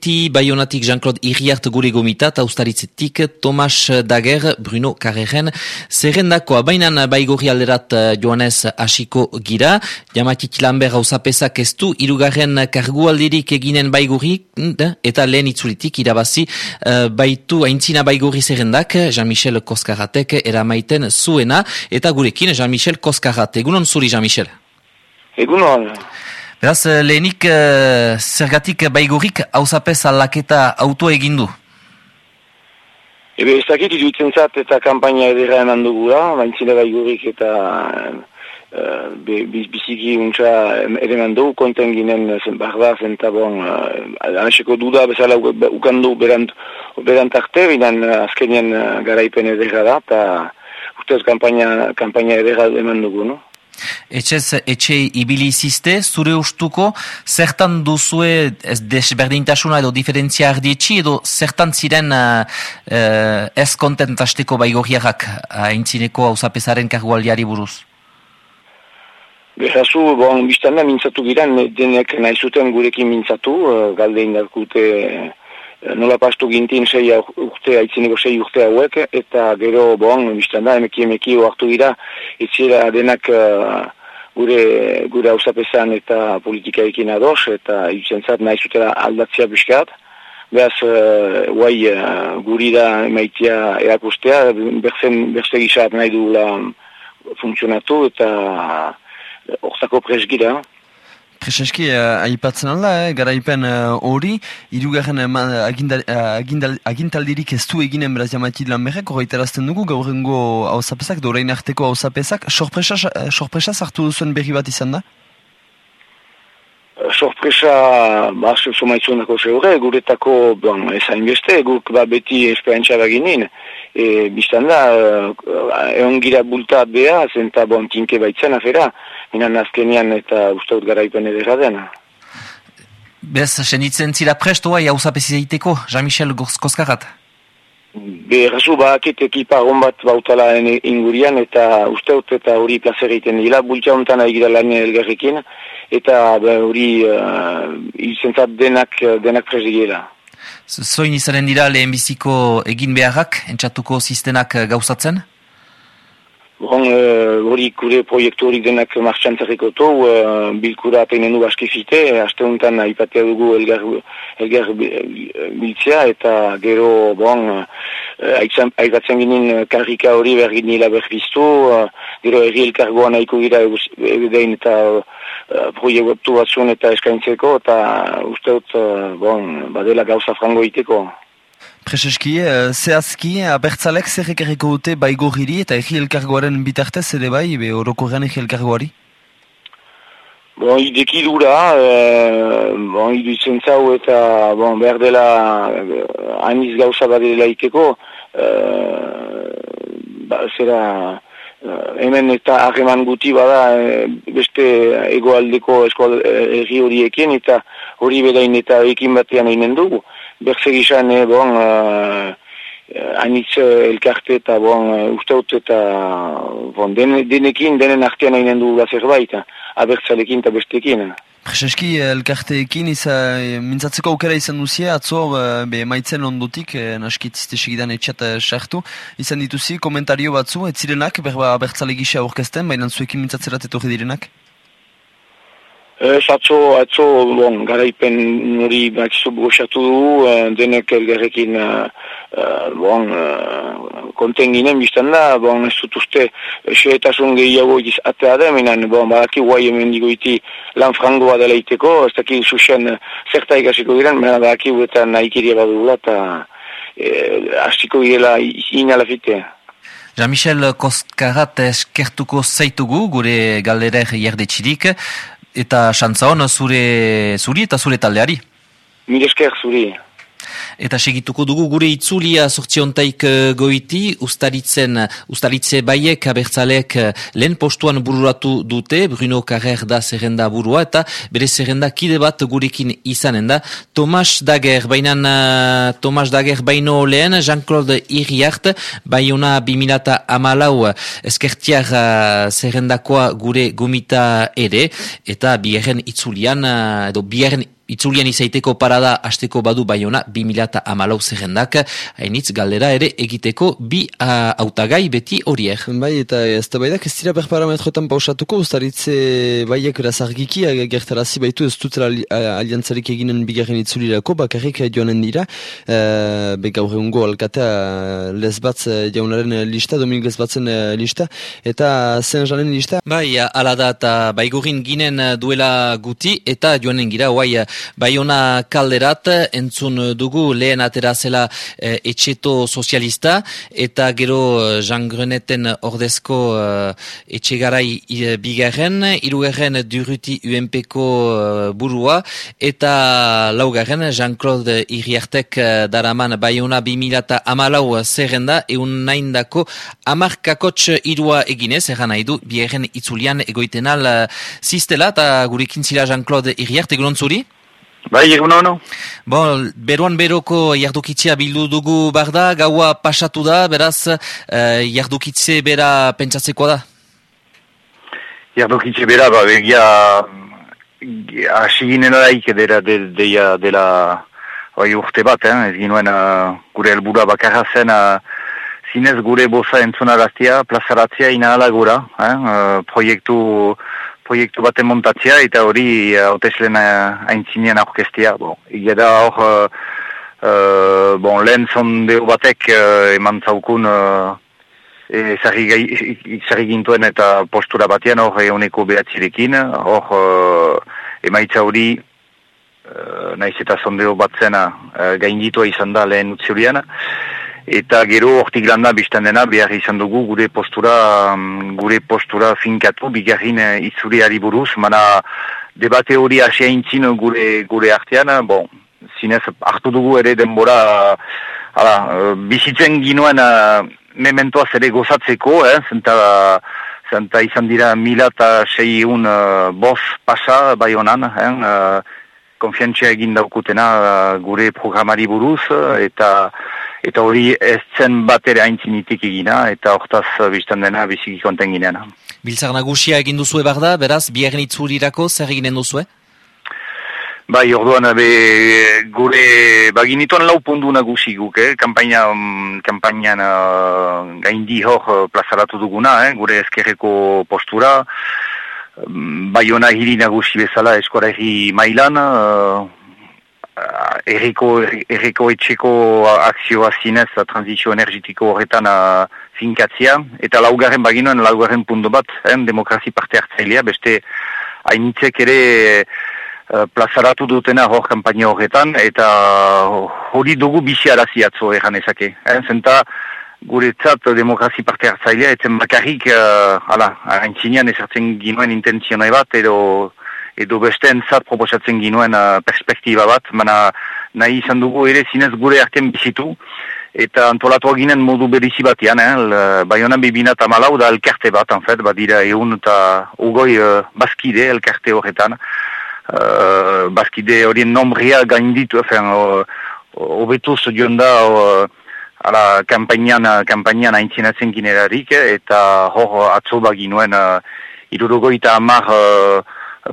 Ti Bayonatik Jean-Claude Iriart gure gomita, austaritzetik Tomas Dager, Bruno Carreren, zerrendakoa, bainan baigorri alderat eh, joanez asiko gira, jamatik lanber hausapesak ez du, irugarren kargualdirik eginen baigorri, mm, eta lehen itzulitik irabazi, uh, baitu aintzina baigorri zerrendak, Jean-Michel Koskaratek eramaiten zuena, eta gurekin Jean-Michel Koskarat. Egunon zuri, Jean-Michel? Egunon. Beraz, eh, lehenik uh, zergatik baigurik hausapez aldaketa auto egindu? Ebe ez dakit idutzen zat eta kampaina edera eman dugu da, baintzile baigurik eta uh, biziki untsa ere eman dugu, konten ginen zen barda, zen tabon, uh, duda bezala ukandu berant, berant arte, bidan azkenien garaipen edera da, eta ustez kampaina, kampaina edera eman dugu, no? Etxez, etxe ibili izizte, zure ustuko, zertan duzue desberdintasuna edo diferentzia ardietxi, edo zertan ziren uh, ez kontentasteko baigorriak haintzineko uh, hausapesaren kargualdiari buruz? Behazu, bon, biztanda mintzatu giren, denek nahi zuten gurekin mintzatu, uh, galde indarkute nola pastu gintin sei urte, aitzineko sei urte hauek, eta gero, bon, biztan da, emeki emeki oartu dira, itzira denak uh, gure, gure hausapezan eta politikaekin ados, eta itzentzat nahi zutela aldatzea biskat. Beaz, uh, guai uh, guri da emaitia erakustea, berzen, berze gizat nahi du funtzionatu, eta hortako presgira. Prezeski, uh, aipatzen alda, eh, garaipen eh, hori, uh, irugarren uh, agintaldirik ez du eginen beraz jamatik lan berrek, horreiterazten dugu, gaurrengo hausapesak, dorein arteko hausapesak, sorpresa, sorpresa sartu duzuen berri bat izan da? Sorpresa, ba, somaitzun dako zeure, guretako, bon, ezain beste, guk ba, beti esperientzia baginin, e, biztan da, egon gira bulta beha, zenta bon, tinke baitzen afera, minan azkenian eta ustaut garaipen edera dena. Bez, senitzen zira prestoa, jau zapezizeiteko, Jean-Michel Koskarat? Be, razu, ba, ekipa bat bautala ingurian, eta usteut eta hori plazer egiten dira, bultza honetan egira lan elgarrekin, eta hori uh, izentzat denak, denak prezigela. Zoin izanen dira lehenbiziko egin beharrak, entxatuko sistenak gauzatzen? Bon, eh, hori uh, kure proiektu hori denak martxan zerreko to, uh, bilkura apeinen du haste honetan ipatea dugu elgar, elgar biltzea, eta gero, bon, uh, aipatzen ginen karrika hori bergin nila berbiztu, uh, gero erri elkargoa nahiko gira edein eta uh, proiektu batzun eta eskaintzeko, eta usteot, uh, bon, badela gauza frango iteko. Prezeski, uh, zehazki, abertzalek zer ekarriko dute baigoriri eta egi elkargoaren bitartez ere bai, be orokorrean egi elkargoari? Bon, ideki dura, uh, bon, idu zau eta bon, behar dela uh, aniz gauza badela iteko, uh, ba, zera, hemen eta harreman guti bada beste egoaldeko eskual erri horiekin eta hori bedain eta ekin batean egin dugu berzegizan, eh, bon, uh, anitz elkarte eta bon, uh, usteut eta bon, den, denekin, denen artean hainen du zerbait, abertzalekin eta bestekin. Prezeski, elkarteekin, iza, mintzatzeko aukera izan duzia, atzo, be, maitzen ondotik, naskit izte segidan etxat sartu, izan dituzi, komentario batzu, ez zirenak, berba abertzale gisa aurkezten, baina zuekin mintzatzerat etorri direnak? Ez atzo, atzo, bon, garaipen nori bakizu brosatu du, uh, denek elgarrekin, uh, bon, uh, konten ginen biztan da, bon, ez dut uste, xeetasun gehiago ikiz atea da, minan, bon, badaki guai hemen digoiti lan frangoa dela iteko, ez daki zuzen zerta ikasiko diren, baina badaki eta nahi badugula, eta eh, hastiko girela inalafite. Jean-Michel Koskarat eskertuko zaitugu, gure galderer jardetxirik, eta xantza hon zure zuri eta zure taldeari. Mil esker zuri. Eta segituko dugu gure itzulia sortziontaik uh, goiti, ustaritzen, ustaritze baiek abertzaleek uh, lehen postuan bururatu dute, Bruno Carrer da zerrenda burua, eta bere zerrenda kide bat gurekin izanen da. Tomas Dager, bainan uh, Tomas Dager baino lehen, Jean-Claude Iriart, baiona bimilata amalau eskertiar uh, zerrendakoa gure gomita ere, eta biherren itzulian, edo biherren itzulian izaiteko parada asteko badu baiona 2000 amalau zerrendak, hainitz galdera ere egiteko bi hautagai beti horiek. Bai, eta ez da baidak ez dira berparametroetan pausatuko, ustaritze baiek erazargiki, gertarazi baitu ez dutela aliantzarik eginen bigarren itzulirako, bakarrik joanen dira, e, be gaur egungo alkatea lezbatz jaunaren lista, Dominik lezbatzen lista, eta zen janen lista? Bai, ala eta baigurin ginen duela guti, eta joanen gira, guai, bai ona kalderat, entzun dugu lehen atera zela e, etxeto sozialista, eta gero Jean Greneten ordezko uh, etxegarai bigarren, irugarren duruti UNPko uh, burua, eta laugarren Jean-Claude Iriartek daraman baiona 2000 amalau zerrenda, eun nain dako amarkakots irua eginez, erran nahi du, biherren itzulian egoitenal uh, ziztela, eta gurekin zila Jean-Claude Iriart, egunon zuri? Bai, egun honu. Bon, beruan beroko jardukitzea bildu dugu barda, gaua pasatu da, beraz, uh, jardukitze bera pentsatzekoa da? Jardukitze bera, ba, begia, hasi ginen araik dela, dela, dela oi, urte bat, eh? ez ginoen uh, gure helbura bakarra zen, uh, zinez gure boza entzunaraztia, plazaratzea inahala gura, eh? uh, proiektu proiektu baten montatzea eta hori hauteslen uh, aintzinean aurkestia. Bon, Ige da hor, uh, bon, lehen zondeo batek uh, eman zaukun uh, ezarri gintuen eta postura batean hor egoneko behatzirekin, hor uh, emaitza hori uh, naiz eta zondeo bat zena uh, gainditua izan da lehen utziurian, eta gero hortik landa biztan dena behar izan dugu gure postura mm, gure postura finkatu bigarrin uh, itzuriari buruz, mana debate hori asia intzin gure, gure artean, bon, zinez hartu dugu ere denbora ala, uh, bizitzen ginoen mementoaz ere gozatzeko, eh, zenta, zenta izan dira mila eta sei un uh, bos pasa bai honan, eh, uh, konfiantzia egin daukutena uh, gure programari buruz, eta eta hori ez zen bat ere haintzinitik egina, eta hortaz uh, biztan dena biziki konten ginean. Biltzak nagusia egin duzue behar beraz, biherren itzurirako zer eginen duzue? Bai, orduan, be, gure, baginituan lau pundu nagusi guk, eh? kampaina, um, kampainan uh, gaindi hor uh, plazaratu duguna, eh? gure ezkerreko postura, um, bai ona hiri nagusi bezala eskora mailan, uh, erriko, erriko etxeko akzioa zinez, transizio energetiko horretan uh, finkatzia, eta laugarren baginoen laugarren puntu bat, eh? demokrazi parte hartzailea, beste hainitzek ere, Eh, plazaratu dutena hor kampaina horretan, eta hori dugu bizi arazi atzo egan ezake. Eh? Zenta guretzat demokrazi parte hartzailea, etzen bakarrik, uh, ala, haintzinean ezartzen ginoen intenzionai bat, edo, edo beste entzat proposatzen ginoen uh, perspektiba bat, mana nahi izan dugu ere zinez gure artean bizitu, eta antolatu ginen modu berizi batean, eh? baionan bibina eta malau da elkarte bat, en fet, badira egun eta ugoi uh, baskide elkarte horretan, uh, bazkide horien nombria gainditu, efen, obetuz joan da, ala, kampainan, kampainan aintzinatzen ginerarik, eta hor atzo baginuen, uh, irurogoita amar uh,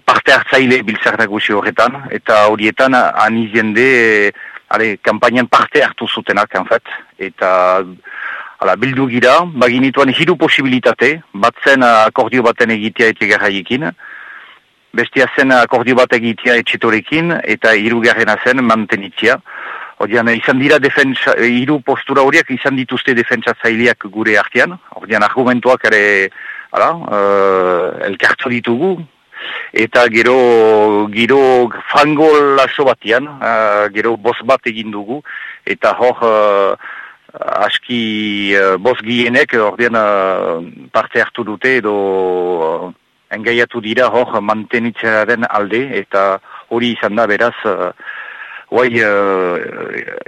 parte hartzaile biltzak nagusi horretan, eta horietan anizende, ale, kampainan parte hartu zutenak, en fet, eta Hala, bildu gira, baginituan hiru posibilitate, batzen akordio baten egitea etigarraiekin, bestia zen akordio bat egitea etxetorekin eta hirugarrena zen mantenitzia. Odian, izan dira defensa, hiru postura horiek izan dituzte defensa zaileak gure artean. Odian, argumentuak ere, ala, uh, elkartu ditugu. Eta gero, gero fango laso batean, uh, gero bos bat egin dugu. Eta hor, uh, aski uh, bos gienek, ordean uh, parte hartu dute edo engaiatu dira hor mantenitzearen alde, eta hori izan da beraz, uh, guai uh,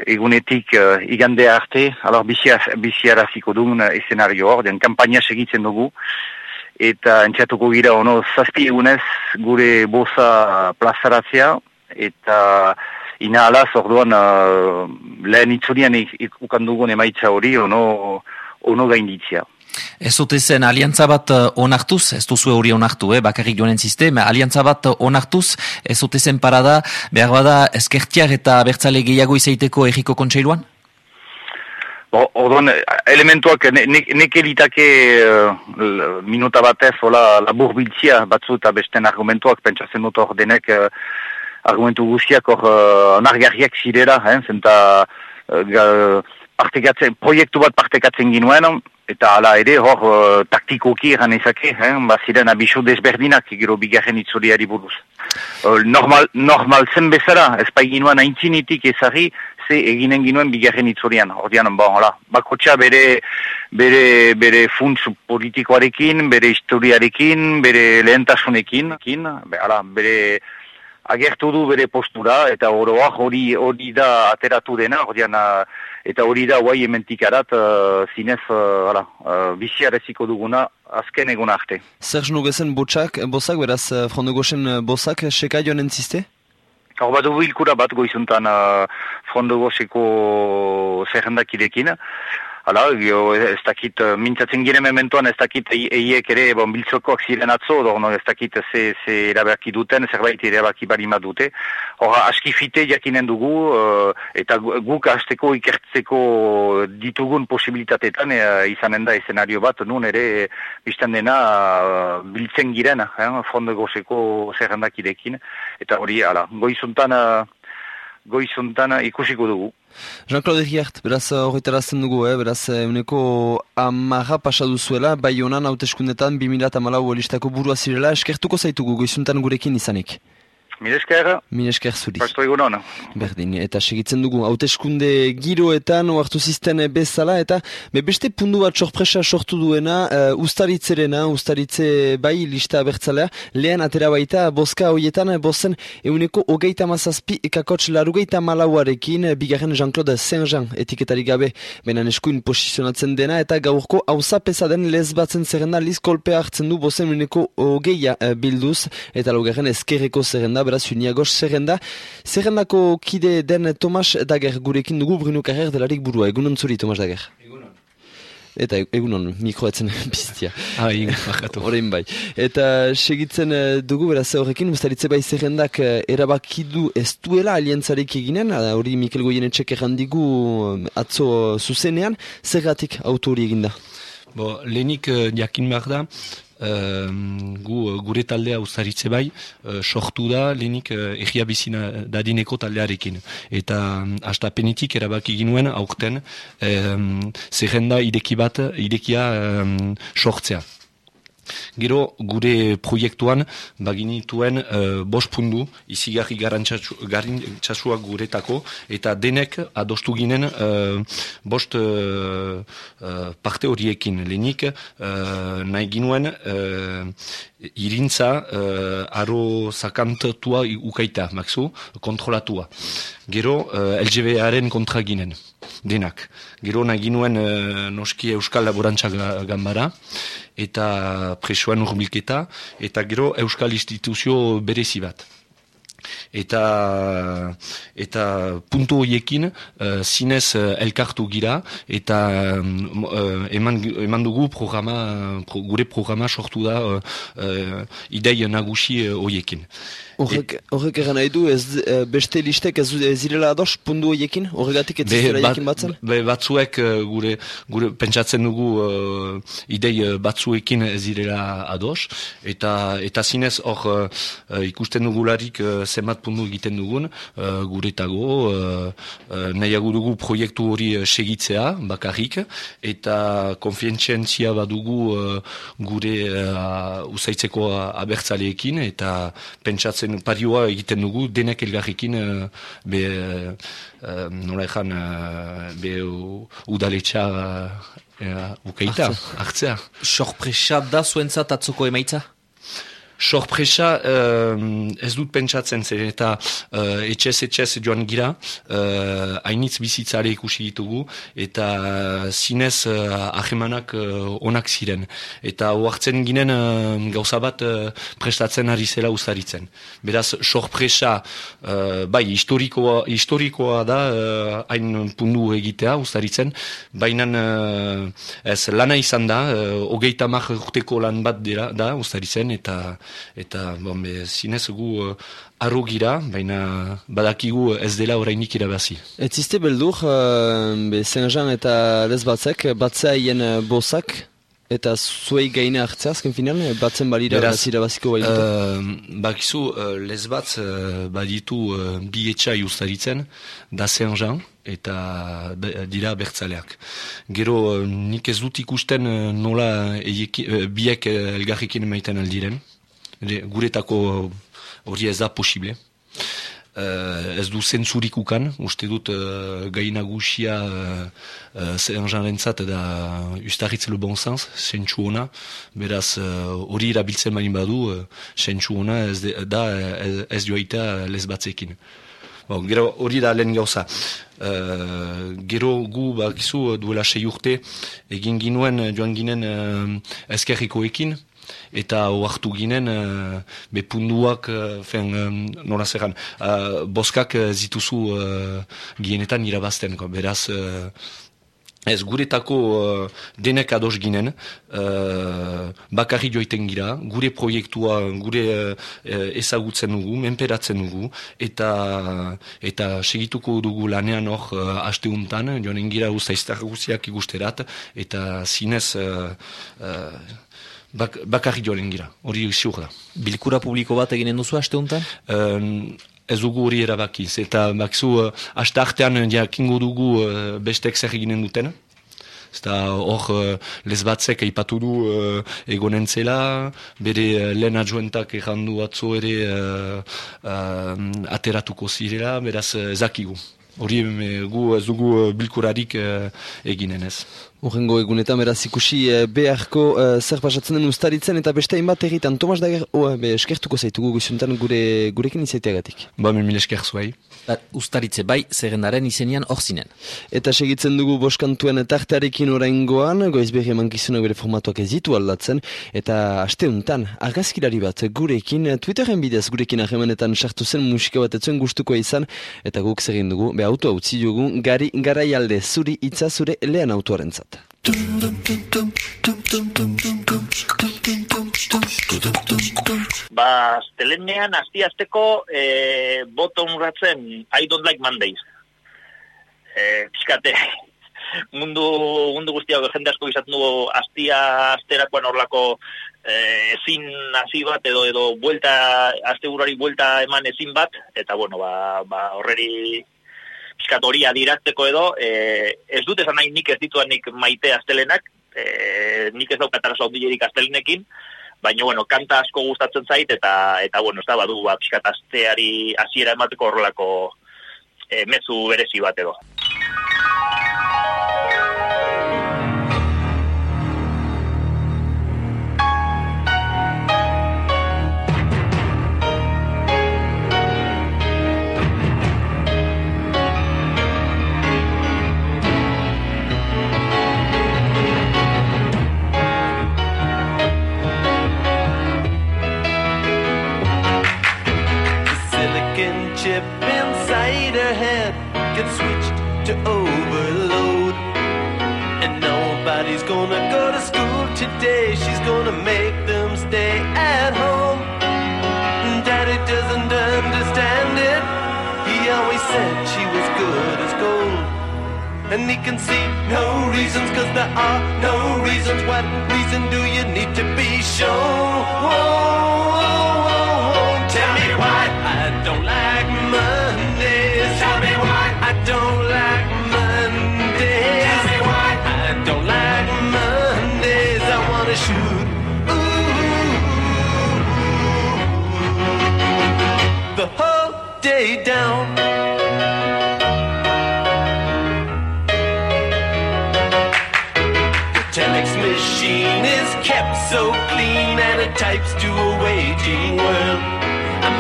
egunetik uh, igande arte, alor biziaraziko dugun uh, eszenario hor, den kampaina segitzen dugu, eta entxatuko gira ono zazpi egunez gure boza plazaratzea, eta ina alaz orduan uh, lehen itzurian ikukan dugun emaitza hori ono, ono gainditzea. Ez dute zen aliantza bat onartuz, ez duzu hori onartu, eh, bakarrik joanen ziste, aliantza bat onartuz, ez dute zen parada, behar bada eskertiak eta bertzale gehiago izaiteko egiko kontseiluan? Orduan, elementuak nek elitake uh, minuta batez, hola, labur biltzia batzu eta besten argumentuak, pentsatzen dut hor denek uh, argumentu guztiak hor uh, nargarriak zirera, eh, zenta uh, proiektu bat partekatzen ginuen, eta ala ere hor uh, taktikoki eran ezake, eh, baziren abisu desberdinak gero bigarren itzuliari buruz. Uh, normal, normal zen bezala, ez ginuen aintzinitik ezari, ze eginen ginuen bigarren itzorian. Ordean, bon, hola, bakotxa bere, bere, bere funtz politikoarekin, bere historiarekin, bere lehentasunekin, be, hala, bere agertu du bere postura, eta oroa hori hori da ateratu dena, ordean, eta hori da guai ementikarat uh, zinez, uh, hala, uh, biziareziko duguna, azken egun arte. Zer gezen botsak, bozak, beraz, frondogosen bozak, seka joan entziste? Hor bat bilkura bat goizuntan uh, frondogoseko zerrendakidekin. Hala, ez dakit, uh, mintzatzen gire mementoan ez dakit eiek ere bon, biltzokoak ziren atzo, no, ez dakit ze, ze erabaki duten, zerbait erabaki barima dute. Hor, aski fite jakinen dugu, uh, eta guk hasteko ikertzeko ditugun posibilitatetan uh, izanen da eszenario bat, nun ere biztan dena biltzen giren, eh, frondogoseko zerrendakidekin. Eta hori, hala, goizuntan... Uh, goizuntan ikusiko dugu. Jean-Claude Hiert, beraz uh, horretarazten dugu, eh? beraz uh, uneko amarra pasadu zuela, bai honan hauteskundetan 2008 listako burua zirela, eskertuko zaitugu goizuntan gurekin izanik. Milesker. Milesker zuri. Pasto egunon. Berdin, eta segitzen dugu, hauteskunde giroetan, oartu zisten bezala, eta be beste pundu bat sorpresa sortu duena, uh, ustaritzerena, ustaritze bai lista bertzalea, lehen atera baita, boska hoietan, bozen, euneko hogeita mazazpi, ekakotx larugeita malauarekin, bigarren Jean-Claude Saint-Jean, etiketari gabe, benan eskuin posizionatzen dena, eta gaurko hauza den lez batzen zerrenda, liz kolpe hartzen du, bozen euneko hogeia uh, bilduz, eta laugarren eskerreko zerrenda, beraz uniagos zerrenda. Zerrendako kide den Tomas Dager gurekin dugu Bruno Carrer delarik burua. Egunon zuri, Tomas Dager. Egunon. Eta egunon, mikroetzen biztia. Ah, egun, Horein bai. Eta segitzen eh, dugu, beraz horrekin, ustaritze bai zerrendak eh, erabakidu ez duela alientzarek eginen, hori Mikel Goyenetxek errandigu eh, atzo zuzenean, zergatik autori eginda? Bo, lehenik jakin behar da, gu, gure taldea uzaritze bai, uh, sortu da lehenik uh, egia bizina dadineko taldearekin. Eta um, hasta penitik erabaki ginuen aurten um, zerrenda ideki bat, idekia um, sortzea. Gero gure proiektuan baginituen uh, bost pundu izigarri garantxasua guretako eta denek adostu ginen uh, bost uh, parte horiekin lehenik uh, nahi ginuen uh, irintza uh, aro zakantua ukaita, maksu, kontrolatua. Gero uh, LGBaren kontra ginen denak. Gero nahi ginuen uh, noski Euskal Laborantza Gambara eta presoan urbilketa eta gero Euskal Instituzio berezi bat. Eta, eta puntu horiekin uh, zinez uh, elkartu gira eta uh, eman, eman dugu programa, gure programa sortu da uh, uh, idei nagusi horiekin. Horrek, horrek egan nahi du, ez, e, beste listek ez, ez zirela ados, pundu horiekin, horregatik ez zirela bat, batzen? Be, batzuek e, gure, gure pentsatzen dugu uh, idei batzuekin ez zirela ados, eta, eta zinez hor uh, ikusten dugularik uh, zenbat pundu egiten dugun, uh, gure tago, uh, nahiago dugu proiektu hori segitzea, bakarrik, eta konfientzientzia badugu uh, gure uh, usaitzeko abertzaleekin, eta pentsatzen egiten parioa egiten dugu denek elgarrikin uh, be uh, nola ezan uh, be udaletxa uh, ukeita, hartzea. Sorpresa da zuentzat atzoko emaitza? Sorpresa ez dut pentsatzen zer eta uh, etxez etxez joan gira uh, hainitz bizitzare ikusi ditugu eta zinez uh, ahemanak onak ziren eta oartzen ginen uh, gauza bat uh, prestatzen ari zela ustaritzen. Beraz sorpresa uh, bai historikoa, historikoa da hain uh, pundu egitea ustaritzen baina uh, ez lana izan da uh, ogeita mar urteko lan bat dira, da ustaritzen eta eta bon, be, zinez gu uh, arru gira, baina badakigu ez dela orainik irabazi. Ez izte beldur, uh, Saint-Jean eta Lesbatzek, batzea hien uh, bosak, eta zuei gaine hartzea azken final, batzen balira Beraz, irabaziko baitu? Uh, bakizu, uh, Lesbatz uh, baditu uh, bi etxai ustaritzen, da Saint-Jean, eta dira bertzaleak. Gero, nik ez dut ikusten nola eieki, biek elgarrikin maiten aldiren, guretako hori ez da posible. Uh, ez du zentzurik ukan, uste dut uh, gai nagusia uh, uh, zer da ustaritz le bon sens, zentsu ona, beraz hori uh, irabiltzen marin badu, uh, ona ez da ez, ez joaita les batzekin. Bon, gero hori da lehen gauza. Uh, gero gu bakizu duela sei urte egin ginuen joan ginen uh, ezkerrikoekin, eta oartu ginen uh, bepunduak uh, fen, um, nola zerran. Uh, boskak uh, zituzu uh, gienetan irabazten beraz uh, Ez guretako uh, denek ados ginen, uh, bakarri joiten gira, gure proiektua gure uh, ezagutzen dugu, menperatzen dugu, eta eta segituko dugu lanean hor uh, asteuntan, joan engira usta guziak ikusterat, eta zinez... Uh, bak, bakarri joaren gira, hori ziur da. Bilkura publiko bat eginen duzu aste honetan? ez dugu hori erabakiz, eta bakzu, uh, aste artean jakingo dugu uh, bestek zer eginen duten. Eta hor uh, lezbatzek eipatu du uh, egonen zela, bere uh, lehen adjuentak errandu atzo ere uh, uh, ateratuko zirela, beraz ezakigu. Hori gu ez dugu bilkurarik uh, eginen ez. Urrengo egunetan beraz ikusi eh, beharko eh, zer pasatzen den ustaritzen eta beste hainbat egitan. Tomas Dager, oh, be, eskertuko zaitugu guzuntan gure, gurekin izaiteagatik. Ba, mil esker zuai. Ustaritze bai, zerrendaren izenian hor zinen. Eta segitzen dugu boskantuen tartearekin oraingoan, goiz berri emankizunak bere formatuak ez ditu aldatzen, eta asteuntan, argazkilari bat gurekin, Twitteren bidez gurekin ahemanetan sartu zen musika bat etzuen gustuko izan, eta guk zegin dugu, be auto utzi dugu, gari garaialde zuri itza zure lehen autoaren zat. Ba, telenean, azti azteko, e, boto unratzen, I don't like Mondays. E, Piskate, mundu, mundu guztiak jende asko izaten dugu aztia azterakoan horlako e, ezin hasi bat edo edo buelta, azte buelta eman ezin bat, eta bueno, ba, ba horreri piskatoria dirazteko edo, e, ez dut esan nahi nik ez dituanik maite astelenak, e, nik ez daukat arazo handilerik astelenekin, baina, bueno, kanta asko gustatzen zait, eta, eta bueno, ez da, badu, ba, piskatazteari hasiera emateko horrelako e, mezu berezi bat edo. He can see. No reasons cause there are no reasons. What reason do you need to be tell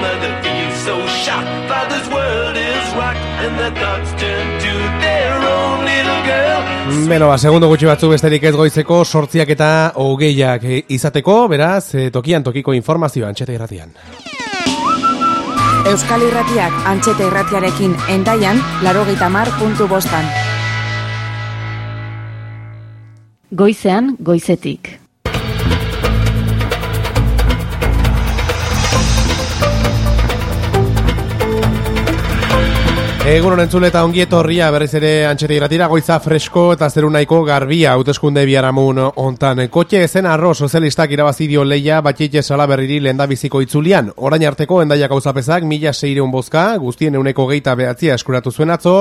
mother feels so shocked, father's world is rocked, and their thoughts turn to their own little girl. Beno, ba, segundo gutxi batzu besterik ez goizeko sortziak eta hogeiak izateko, beraz, eh, tokian tokiko informazioa antxeta irratian. Euskal Irratiak antxeta irratiarekin endaian, puntu bostan. Goizean, goizetik. Egun honen entzule eta ongi etorria berriz ere antxete iratira goiza fresko eta zeru nahiko garbia hauteskunde biaramun ontan. Kotxe ezen arro sozialistak irabazi dio leia batxitxe salaberriri lenda biziko itzulian. Orain arteko endaiak gauzapezak mila seireun bozka, guztien euneko geita behatzia eskuratu zuen atzo,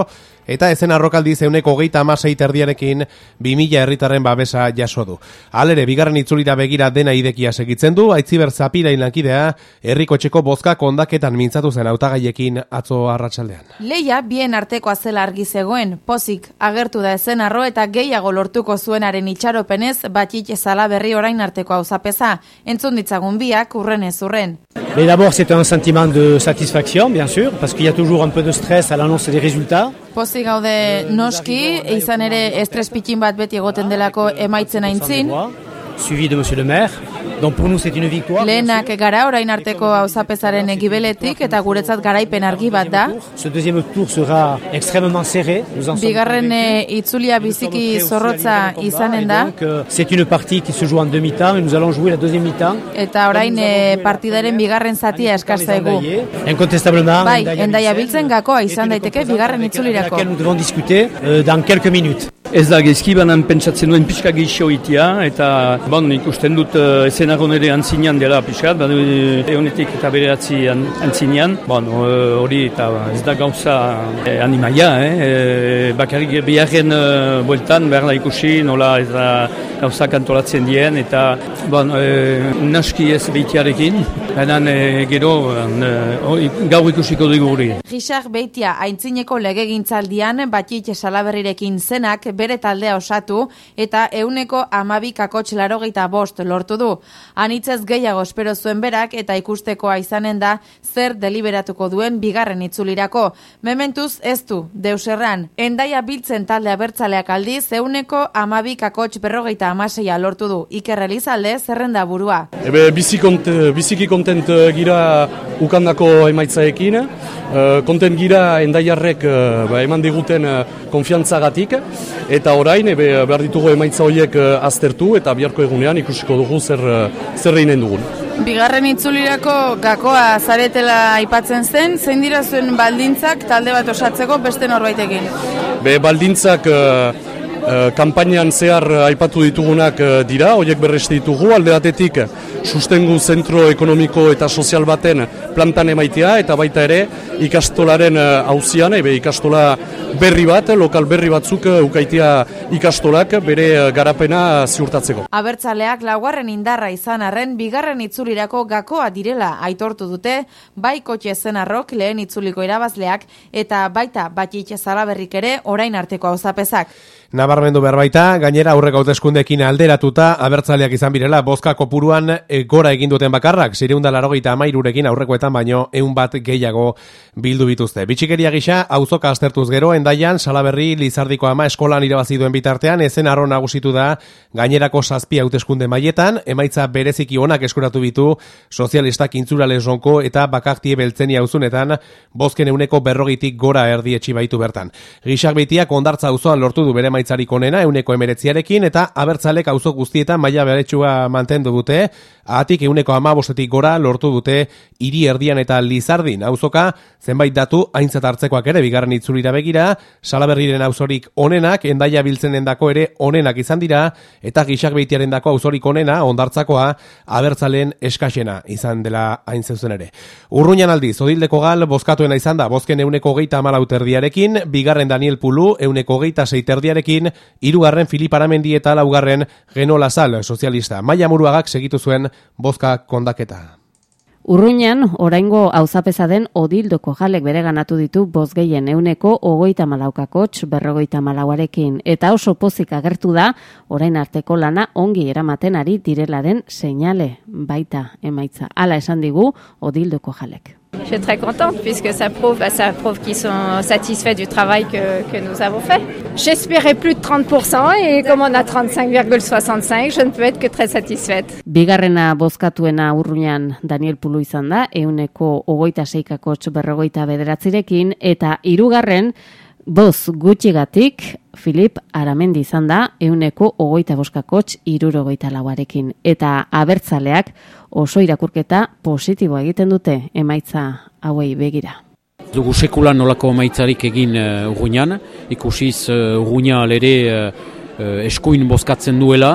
eta ezen arrokaldi zeuneko geita amasei terdiarekin bi mila herritarren babesa jaso du. Alere, bigarren itzulira begira dena idekia segitzen du, aitziber zapira lankidea herrikotxeko bozkak ondaketan mintzatu zen hautagaiekin atzo arratsaldean. Leia bien artekoa zela argi zegoen, pozik agertu da ezen arro eta gehiago lortuko zuenaren itxaropenez batit ezala berri orain arteko hauzapeza. Entzun ditzagun biak urren ez urren. Mais d'abord, c'est un sentiment de satisfaction, bien sûr, parce qu'il y a toujours un peu de stress à l'annonce des résultats. Pozik gaude noski, izan ere estres pitin bat beti egoten delako emaitzen aintzin. Suivi de Monsieur le maire. Donc pour nous, c'est une victoire. Lehenak gara orain arteko hauzapezaren egibeletik eta guretzat garaipen argi bat da. Ce deuxième tour sera extrêmement serré. Nous en sommes Bigarren eh, itzulia biziki zorrotza izanen da. Euh, c'est une partie qui se joue en demi-temps et nous allons jouer la deuxième mi-temps. Eta orain eh, partidaren bigarren zatia eskar zaigu. Incontestablement, Bai, endaia Biltzen gakoa izan daiteke bigarren itzulirako. nous devons discuter euh, dans quelques minutes. Ez da gezki banan pentsatzen duen pixka gehiago itia, eta bon, ikusten dut uh, ezenago nire antzinean dela pixkat, bat eonetik eta bereatzi an, antzinean, bon, eh, hori eta ez da gauza eh, animaia, eh? eh, bakarrik biharren uh, bueltan behar da ikusi, nola ez da gauza kantolatzen dien, eta bon, eh, naski ez behitiarekin, baina eh, gero eh, hori gaur ikusiko dugu hori. Gixar Beitia aintzineko legegintzaldian batit salaberrirekin zenak bere taldea osatu eta euneko amabi kakotx larogeita bost lortu du. Anitzez gehiago espero zuen berak eta ikustekoa izanen da zer deliberatuko duen bigarren itzulirako. Mementuz ez du, deuserran, endaia biltzen talde abertzaleak aldiz euneko amabi kakotx amaseia lortu du. Iker Elizalde zerrenda burua. Ebe, bizi kont, biziki kontent eh, gira ukandako emaitzaekin. Eh, kontent gira endaiarrek eh, ba, eman diguten konfiantzagatik. Eta orain, ebe, behar ditugu emaitza horiek aztertu eta biharko egunean ikusiko dugu zer, zer reinen dugun. Bigarren itzulirako gakoa zaretela aipatzen zen, zein dira zuen baldintzak talde bat osatzeko beste norbaitekin. Be, baldintzak eh, eh, kanpainan zehar eh, aipatu ditugunak eh, dira, horiek berreste ditugu, alde batetik sustengu zentro ekonomiko eta sozial baten plantan emaitea, eta baita ere ikastolaren hauzian, ebe ikastola berri bat, lokal berri batzuk eh, ukaitea ikastolak bere eh, garapena ziurtatzeko. Abertzaleak laugarren indarra izan arren, bigarren itzulirako gakoa direla aitortu dute, bai kotxe zenarrok lehen itzuliko irabazleak, eta baita batik zalaberrik ere orain arteko hauzapezak. Nabarmendu behar baita, gainera aurreko hauteskundeekin alderatuta, abertzaleak izan birela, bozka kopuruan e, gora egin duten bakarrak, zireunda larogeita amairurekin aurrekoetan baino eun bat gehiago bildu bituzte. Bitxikeria gisa, auzoka aztertuz gero, endaian, salaberri, lizardiko ama eskolan irabazi duen bitartean, ezen arro nagusitu da, gainerako zazpi hauteskunde maietan, emaitza bereziki onak eskuratu bitu, sozialistak intzurale zonko eta bakaktie beltzeni auzunetan, bozken euneko berrogitik gora erdietxi baitu bertan. Gisak beitiak ondartza auzoan lortu du bere emaitzarik onena euneko emeretziarekin eta abertzalek auzo guztietan maila beretsua mantendu dute, ahatik euneko amabostetik gora lortu dute hiri erdian eta lizardin auzoka zenbait datu aintzat hartzekoak ere bigarren itzulira begira, salaberriren auzorik onenak, endaia biltzen dendako ere onenak izan dira, eta gisak beitiaren dako auzorik onena, ondartzakoa, abertzaleen eskasena izan dela hain zuzen ere. Urruñan aldiz, odildeko gal, bozkatuena izan da, bozken euneko geita malauterdiarekin, bigarren Daniel Pulu, euneko geita seiterdiarekin, irugarren Filip Aramendi eta laugarren Geno Lasal, sozialista. Maia Muruagak segitu zuen bozka kondaketa. Urruñan, oraingo auzapeza den odildoko jalek bere ganatu ditu boz gehien euneko ogoita malaukakotx berrogoita malauarekin. Eta oso pozik agertu da, orain arteko lana ongi eramaten ari direlaren seinale baita emaitza. Hala esan digu odildoko jalek. Je suis très contente puisque ça prouve, ça prouve qu'ils sont satisfaits du travail que, que nous avons fait. J'espérais plus de 30% et comme on a 35,65, je ne peux être que très satisfaite. Bigarrena bozkatuena urruñan Daniel Pulu izan da, euneko ogoita seikakotx berrogoita bederatzirekin, eta hirugarren boz gutxigatik Filip Aramendi izan da, euneko ogoita boskakotx irurogoita lauarekin. Eta abertzaleak oso irakurketa positibo egiten dute emaitza hauei begira. Dugu sekulan nolako maitzarik egin uh, urruñan, ikusiz uh, urruña lere uh, uh, eskuin bozkatzen duela,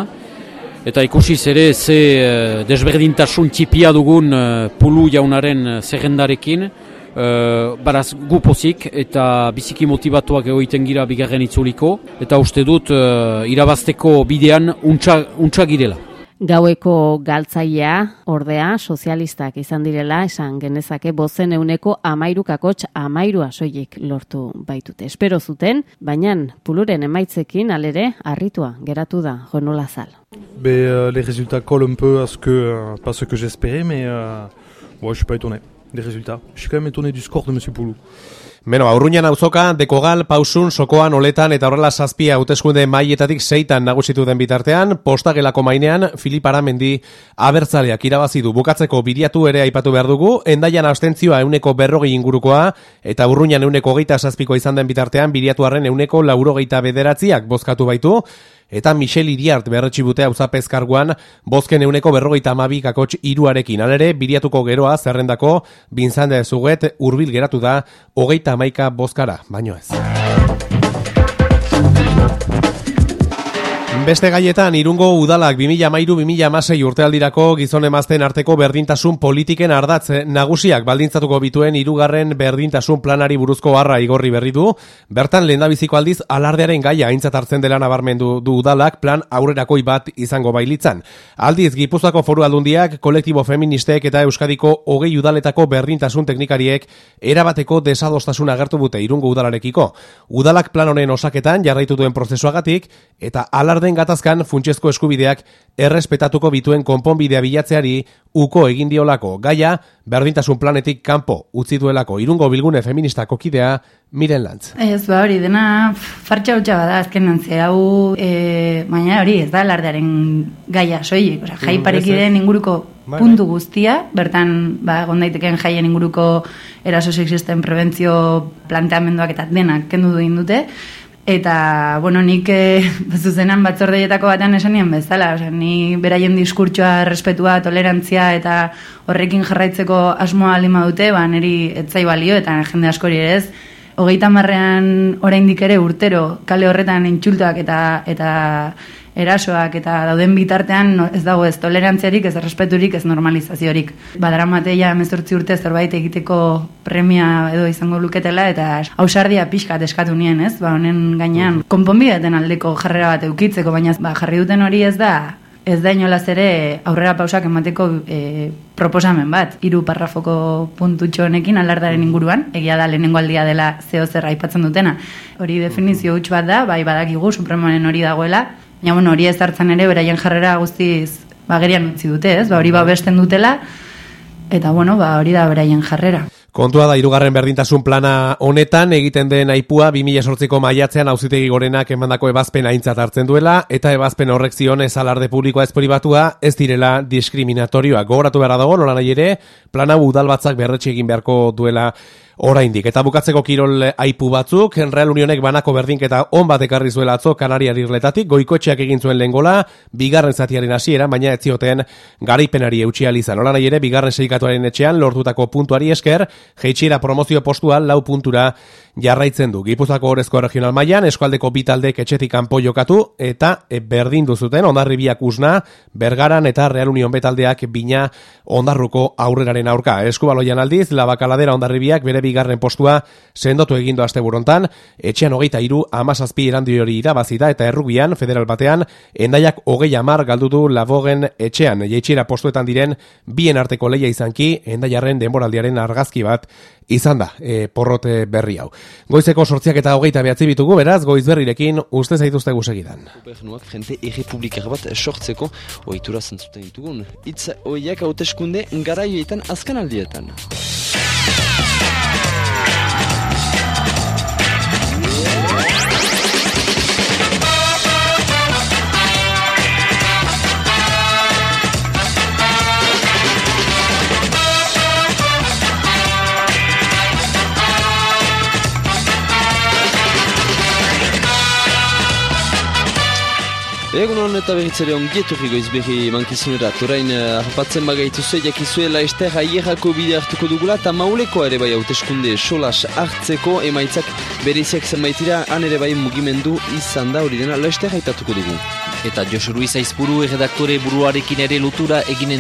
eta ikusiz ere ze uh, desberdintasun txipia dugun uh, pulu jaunaren zerrendarekin, uh, baraz gu pozik eta biziki motivatuak egoiten gira bigarren itzuliko, eta uste dut uh, irabazteko bidean untsa, untsa girela. Gaueko galtzailea, ordea, sozialistak izan direla, esan genezake bozen euneko amairukakotx amairua soilik lortu baitute. Espero zuten, baina puluren emaitzekin alere harritua geratu da Jonola Zal. Mais, euh, les résultats collent un peu à ce que, euh, que j'espérais, mais euh, ouais, je suis pas étonné des résultats. Je suis quand même étonné du score de M. Poulou. Beno, aurruñan auzoka, dekogal, pausun, sokoan, oletan eta horrela zazpia hauteskunde maietatik seitan nagusitu den bitartean, postagelako mainean, Filip Aramendi abertzaleak irabazi du. Bukatzeko biriatu ere aipatu behar dugu, endaian abstentzioa euneko berrogei ingurukoa, eta urruñan euneko geita zazpiko izan den bitartean, biriatuaren euneko laurogeita bederatziak bozkatu baitu, eta Michel Iriart berretxibute auzapez karguan bozken euneko berrogeita amabi kakotx iruarekin. Alere, biriatuko geroa zerrendako, bintzande zuget, urbil geratu da, hogeita amaika bozkara, baino ez. Beste gaietan, irungo udalak 2008-2006 urtealdirako gizon emazten arteko berdintasun politiken ardatz nagusiak baldintzatuko bituen irugarren berdintasun planari buruzko harra igorri berri du. Bertan, lehendabiziko aldiz, alardearen gaia aintzat hartzen dela nabarmendu du udalak plan aurrerakoi bat izango bailitzan. Aldiz, Gipuzkoako foru aldundiak, kolektibo feministek eta Euskadiko hogei udaletako berdintasun teknikariek erabateko desadostasun agertu bute irungo udalarekiko. Udalak plan honen osaketan jarraitu duen prozesuagatik eta alarden gatazkan funtsezko eskubideak errespetatuko bituen konponbidea bilatzeari uko egin diolako. Gaia berdintasun planetik kanpo utzi duelako. Irungo bilgune feminista kokidea miren lantz. Ez, ba hori, dena fartxa hutsa bada azkenan ze hau, e, baina hori ez da lardearen gaia soilik, osea, jai parekideen inguruko Bai, puntu guztia, bertan ba, egon daiteken jaien inguruko eraso sexisten prebentzio planteamenduak eta denak kendu duin dute, Eta, bueno, nik e, zuzenan batzordeietako batean esan nian bezala, osea, ni beraien diskurtsoa, respetua, tolerantzia eta horrekin jarraitzeko asmoa alima dute, ba, niri etzai balio eta jende askori ere ez, hogeita marrean oraindik ere urtero kale horretan intxultuak eta, eta erasoak eta dauden bitartean ez dago ez tolerantziarik, ez respeturik, ez normalizaziorik. Badara mateia emezortzi urte zerbait egiteko premia edo izango luketela eta ausardia pixkat eskatu nien, ez? Ba, honen gainean konponbideten aldeko jarrera bat eukitzeko, baina ba, jarri duten hori ez da ez da inolaz ere aurrera pausak emateko e, proposamen bat, hiru parrafoko puntutxo honekin alardaren inguruan, egia da lehenengo aldia dela zeo zer aipatzen dutena. Hori definizio huts bat da, bai badakigu supremoaren hori dagoela, baina bueno, hori ez hartzen ere beraien jarrera guztiz bagerian utzi dute, ez? Ba, hori babesten dutela, eta bueno, ba, hori da beraien jarrera. Kontua da, irugarren berdintasun plana honetan, egiten den aipua 2008ko maiatzean auzitegi gorenak emandako ebazpen aintzat hartzen duela, eta ebazpen horrek zion ez alarde publikoa ez pribatua ez direla diskriminatorioa. Gogoratu behar dago, nola nahi ere, plana udal batzak berretxe egin beharko duela oraindik. Eta bukatzeko kirol aipu batzuk, Real Unionek banako berdinketa on bat ekarri zuela atzo Kanariar irletatik, goikoetxeak egin zuen lehen gola, bigarren zatiaren hasiera, baina ez zioten garaipenari eutxia izan. Hola nahi ere, bigarren seikatuaren etxean, lortutako puntuari esker, jeitxira promozio postua lau puntura jarraitzen du. Gipuzako horrezko regional mailan eskualdeko bitaldek etxetik kanpo jokatu, eta e, berdin duzuten, ondarribiak usna, bergaran eta Real Union betaldeak bina ondarruko aurreraren aurka. Eskubaloian aldiz, la bakaladera ondarribiak bere bigarren postua sendotu egindu aste burontan, etxean hogeita iru amazazpi erandi hori irabazita eta errubian, federal batean, endaiak hogei amar galdu du labogen etxean, jeitxera postuetan diren bien arteko leia izanki, endaiarren denboraldiaren argazki bat izan da, e, porrote berri hau. Goizeko sortziak eta hogeita behatzi bitugu, beraz, goiz berrirekin uste zaituzte gusegidan. Gobernuak jente errepublikar bat sortzeko ohitura zentzuten ditugun. Itz oiak hauteskunde garaioetan azken aldietan. Egun hon eta berritzere ongieturri goiz berri mankizunera. Torain uh, harpatzen bagaituzue jakizuela ester aierrako bide hartuko dugula eta mauleko ere bai hauteskunde solas hartzeko emaitzak bereziak zenbaitira han ere bai mugimendu izan da hori dena laester haitatuko dugu. Eta Josu Luis Aizpuru erredaktore buruarekin ere lotura eginen